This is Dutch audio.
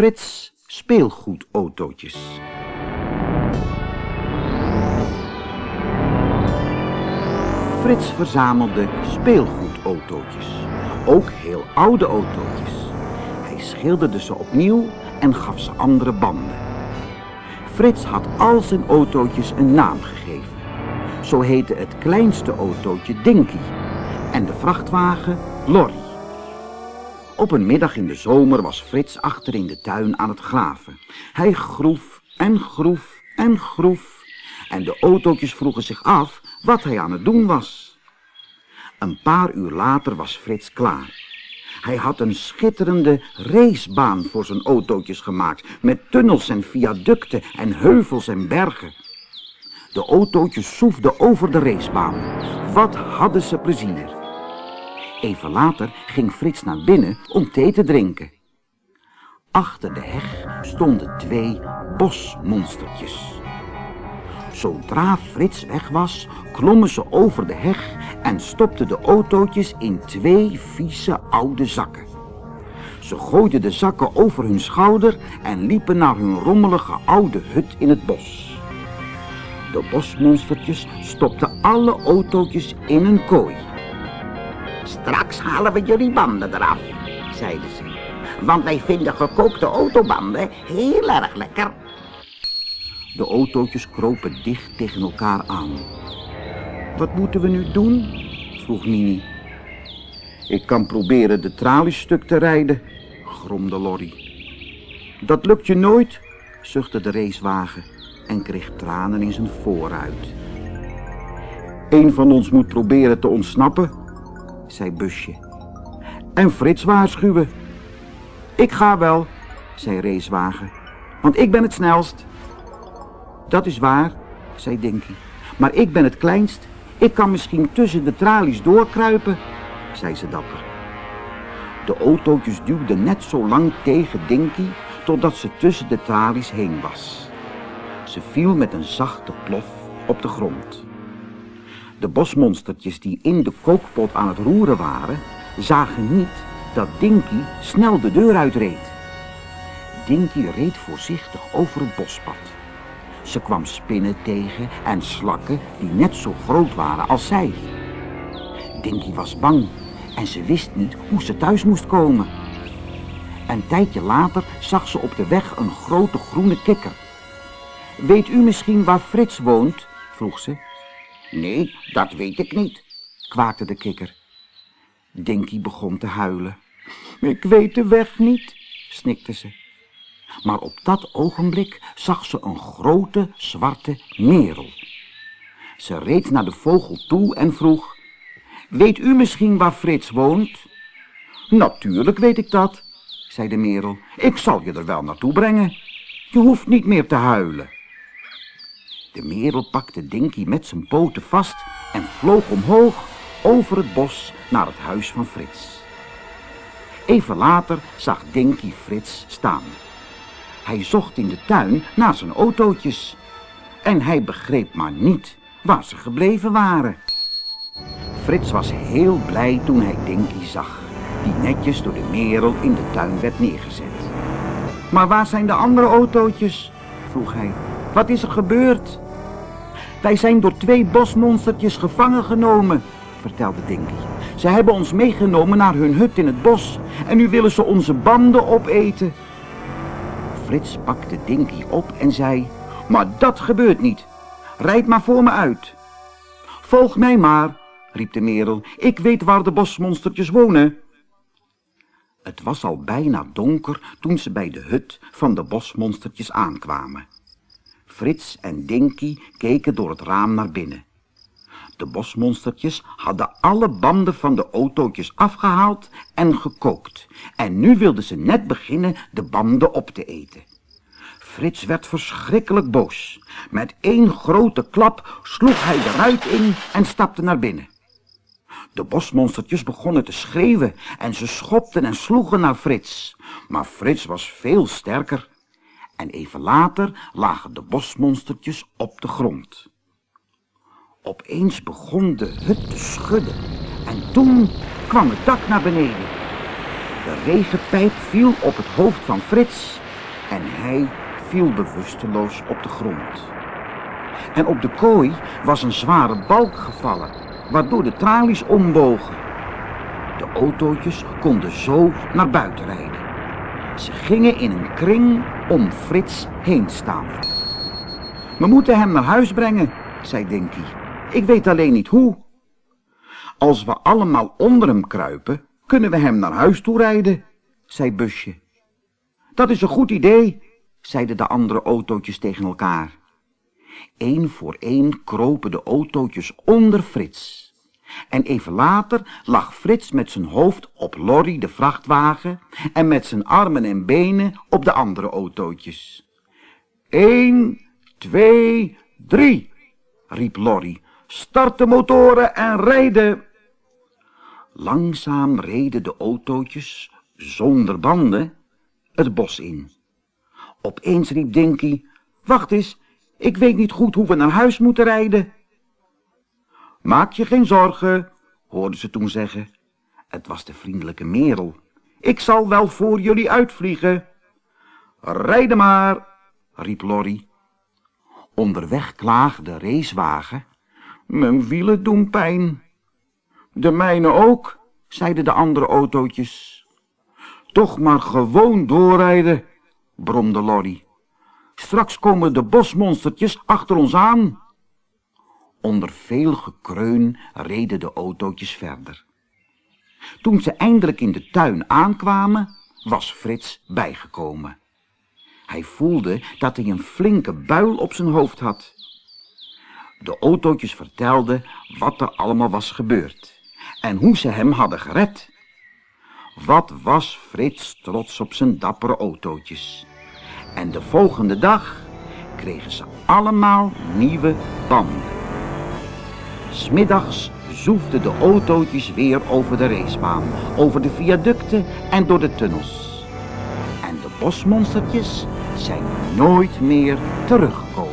Frits speelgoedautootjes. Frits verzamelde speelgoedautootjes. Ook heel oude autootjes. Hij schilderde ze opnieuw en gaf ze andere banden. Frits had al zijn autootjes een naam gegeven. Zo heette het kleinste autootje Dinky en de vrachtwagen Lorry. Op een middag in de zomer was Frits achter in de tuin aan het graven. Hij groef en groef en groef. En de autootjes vroegen zich af wat hij aan het doen was. Een paar uur later was Frits klaar. Hij had een schitterende racebaan voor zijn autootjes gemaakt... met tunnels en viaducten en heuvels en bergen. De autootjes soefden over de racebaan. Wat hadden ze plezier. Even later ging Frits naar binnen om thee te drinken. Achter de heg stonden twee bosmonstertjes. Zodra Frits weg was, klommen ze over de heg en stopten de autootjes in twee vieze oude zakken. Ze gooiden de zakken over hun schouder en liepen naar hun rommelige oude hut in het bos. De bosmonstertjes stopten alle autootjes in een kooi. Straks halen we jullie banden eraf, zeiden ze. Want wij vinden gekookte autobanden heel erg lekker. De autootjes kropen dicht tegen elkaar aan. Wat moeten we nu doen? vroeg Mini. Ik kan proberen de tralies stuk te rijden, gromde Lorry. Dat lukt je nooit, zuchtte de racewagen en kreeg tranen in zijn vooruit. Eén van ons moet proberen te ontsnappen, zei Busje. En Frits waarschuwen. Ik ga wel, zei Racewagen, want ik ben het snelst. Dat is waar, zei Dinky. Maar ik ben het kleinst. Ik kan misschien tussen de tralies doorkruipen, zei ze dapper. De autootjes duwden net zo lang tegen Dinky totdat ze tussen de tralies heen was. Ze viel met een zachte plof op de grond. De bosmonstertjes die in de kookpot aan het roeren waren, zagen niet dat Dinky snel de deur uitreed. Dinky reed voorzichtig over het bospad. Ze kwam spinnen tegen en slakken die net zo groot waren als zij. Dinky was bang en ze wist niet hoe ze thuis moest komen. Een tijdje later zag ze op de weg een grote groene kikker. Weet u misschien waar Frits woont? vroeg ze. Nee, dat weet ik niet, kwaakte de kikker. Dinky begon te huilen. Ik weet de weg niet, snikte ze. Maar op dat ogenblik zag ze een grote zwarte merel. Ze reed naar de vogel toe en vroeg, Weet u misschien waar Frits woont? Natuurlijk weet ik dat, zei de merel. Ik zal je er wel naartoe brengen. Je hoeft niet meer te huilen. De merel pakte Dinky met zijn poten vast en vloog omhoog over het bos naar het huis van Frits. Even later zag Dinky Frits staan. Hij zocht in de tuin naar zijn autootjes. En hij begreep maar niet waar ze gebleven waren. Frits was heel blij toen hij Dinky zag, die netjes door de merel in de tuin werd neergezet. Maar waar zijn de andere autootjes? vroeg hij. Wat is er gebeurd? Wij zijn door twee bosmonstertjes gevangen genomen, vertelde Dinky. Ze hebben ons meegenomen naar hun hut in het bos en nu willen ze onze banden opeten. Frits pakte Dinky op en zei, maar dat gebeurt niet. Rijd maar voor me uit. Volg mij maar, riep de merel. Ik weet waar de bosmonstertjes wonen. Het was al bijna donker toen ze bij de hut van de bosmonstertjes aankwamen. Frits en Dinky keken door het raam naar binnen. De bosmonstertjes hadden alle banden van de autootjes afgehaald en gekookt. En nu wilden ze net beginnen de banden op te eten. Frits werd verschrikkelijk boos. Met één grote klap sloeg hij de ruit in en stapte naar binnen. De bosmonstertjes begonnen te schreeuwen en ze schopten en sloegen naar Frits. Maar Frits was veel sterker. En even later lagen de bosmonstertjes op de grond. Opeens begon de hut te schudden en toen kwam het dak naar beneden. De regenpijp viel op het hoofd van Frits En hij viel bewusteloos op de grond. En op de kooi was een zware balk gevallen, waardoor de tralies ombogen. De autootjes konden zo naar buiten rijden. Ze gingen in een kring om Frits heen staan. We moeten hem naar huis brengen, zei Dinky. Ik weet alleen niet hoe. Als we allemaal onder hem kruipen, kunnen we hem naar huis toe rijden, zei Busje. Dat is een goed idee, zeiden de andere autootjes tegen elkaar. Eén voor één kropen de autootjes onder Frits. En even later lag Frits met zijn hoofd op Lorry de vrachtwagen en met zijn armen en benen op de andere autootjes. Eén, twee, drie, riep Lorry. Start de motoren en rijden. Langzaam reden de autootjes, zonder banden, het bos in. Opeens riep Dinky, wacht eens, ik weet niet goed hoe we naar huis moeten rijden. Maak je geen zorgen, hoorde ze toen zeggen. Het was de vriendelijke Merel. Ik zal wel voor jullie uitvliegen. Rijden maar, riep Lorry. Onderweg klaagde de racewagen. Mijn wielen doen pijn. De mijne ook, zeiden de andere autootjes. Toch maar gewoon doorrijden, bromde Lorry. Straks komen de bosmonstertjes achter ons aan. Onder veel gekreun reden de autootjes verder. Toen ze eindelijk in de tuin aankwamen, was Frits bijgekomen. Hij voelde dat hij een flinke buil op zijn hoofd had. De autootjes vertelden wat er allemaal was gebeurd en hoe ze hem hadden gered. Wat was Frits trots op zijn dappere autootjes. En de volgende dag kregen ze allemaal nieuwe banden. Smiddags zoefden de autootjes weer over de racebaan, over de viaducten en door de tunnels. En de bosmonstertjes zijn nooit meer teruggekomen.